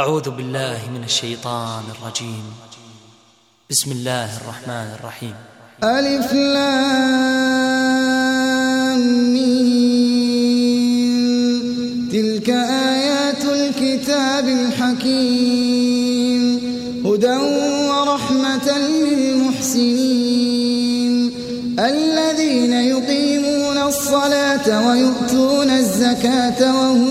أعوذ بالله من الشيطان الرجيم. بسم الله الرحمن الرحيم. ألف لام ميم. تلك آيات الكتاب الحكيم. هدى ورحمة للمحسنين. الذين يقيمون الصلاة ويؤتون الزكاة وهم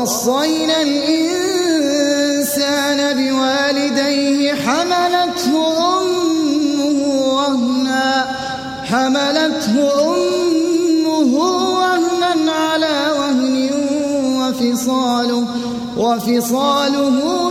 ووصينا الإنسان بوالديه حملته أمه وهنا حملته أمه وهنا على وهن وفصاله وفصاله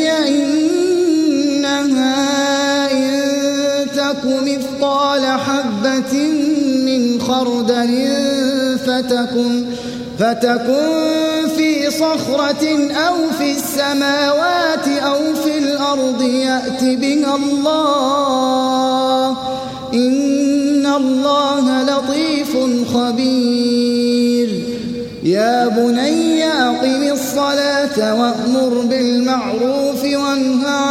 تك مثقال حبة من خردل فتكن فتكن في صخرة أو في السماوات أو في الأرض يأت بها الله إن الله لطيف خبير يا بني أقم الصلاة وأمر بالمعروف وانه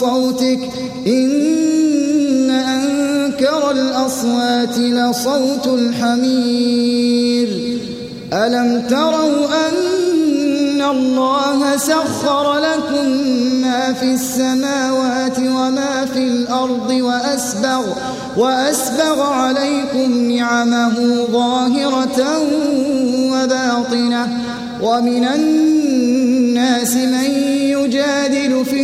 صوتك إن أنكر الأصوات لصوت الحمير. ألم تروا أن الله سخر لكم ما في السماوات وما في الأرض وأسبغ, وأسبغ عليكم نعمه ظاهرة وباطنة. ومن الناس من يجادل في